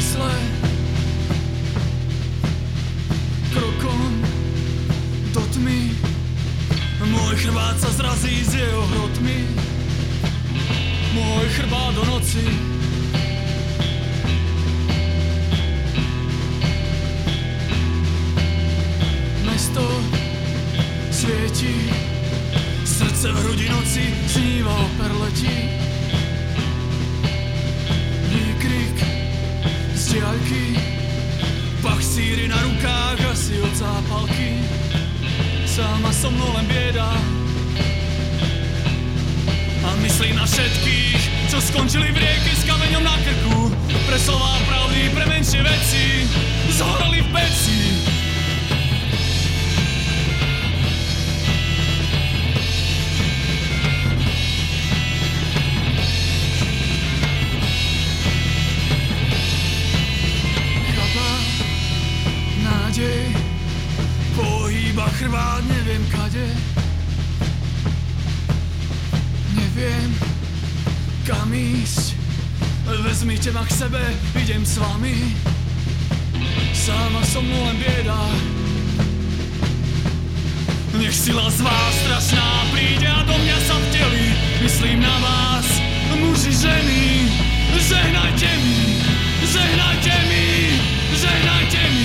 mysle. Krokom do tmy. Môj chrbát sa zrazí z jeho hrotmi Môj chrbát do noci. Mesto svieti Srdce v hrudi noci sníva o perletí z diaľky Pach síry na rukách asi od zápalky. Sama so mnou len bieda A myslím na všetkých, čo skončili v rieke s kameňom na krku. Pre slová pravdy, pre menšie veci Zhoreli v peci kam ísť. Vezmite ma k sebe, idem s vami. Sama so mnou len bieda. Nech sila z vás strašná príde a do mňa sa vteli. Myslím na vás, muži, ženy. Žehnajte mi, žehnajte mi, žehnajte mi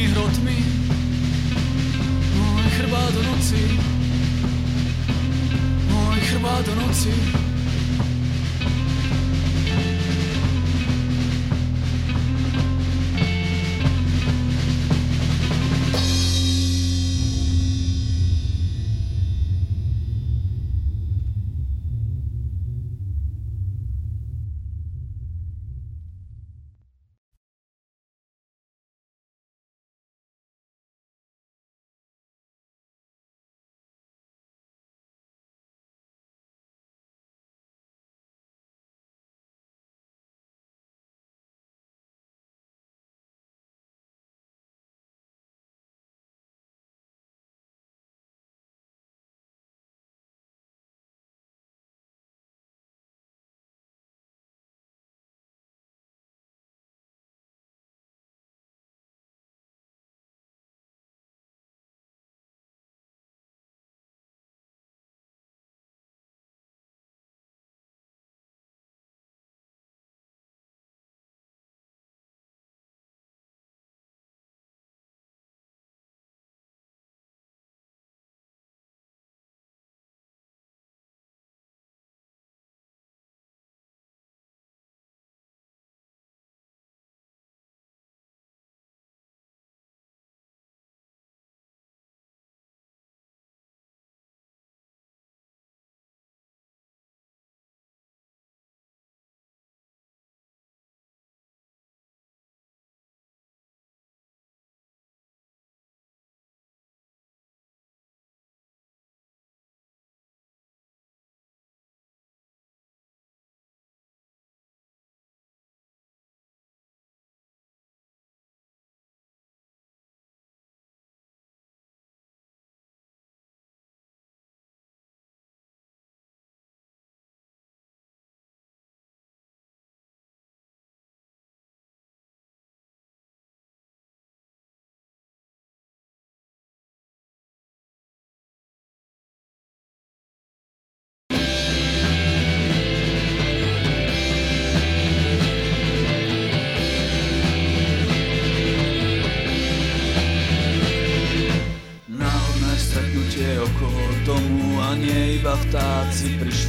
tými hrotmi. Môj chrbát do noci. Môj chrbát do noci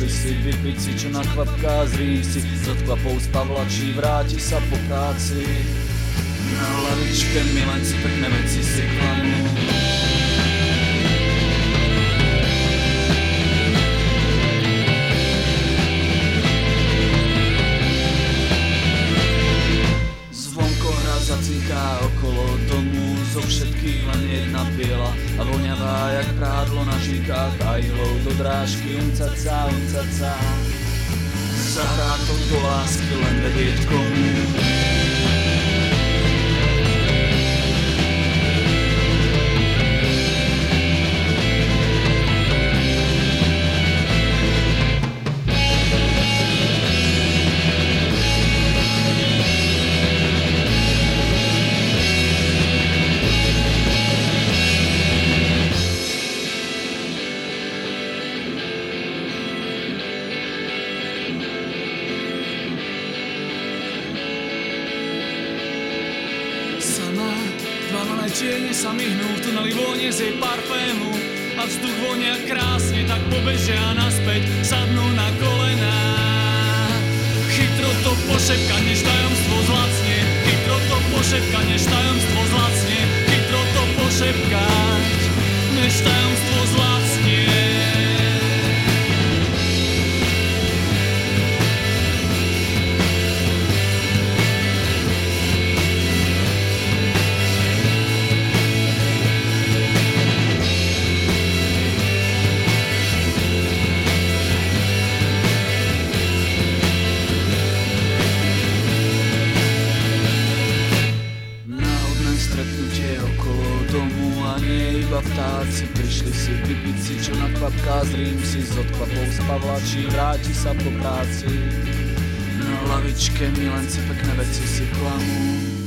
Prišli si vypiť si, čo na kvapká z si. Z odkvapou z Pavlačí vráti sa po práci Na lavičke milenci pekné veci si klamú Voňavá jak prádlo na A ihlou do drážky uncaca, uncaca Zahrá to do lásky len vedieť komu Malé čierne sa myhnú, v tuneli vonie z jej parfému a vzduch vonia krásne, tak pobežia naspäť, sadnú na kolená. Chytro to pošepka, než tajomstvo zlacne, chytro to pošepka, než tajomstvo vtáci Prišli si vypiť si, čo na kvapká Zrím si z odkvapou z Pavlačí Vráti sa po práci. Na lavičke milenci pekné veci si klamú